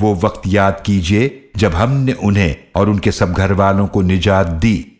वो वक्त याद कीजिए जब हमने उन्हें और उनके सब घर वालों को निजात दी।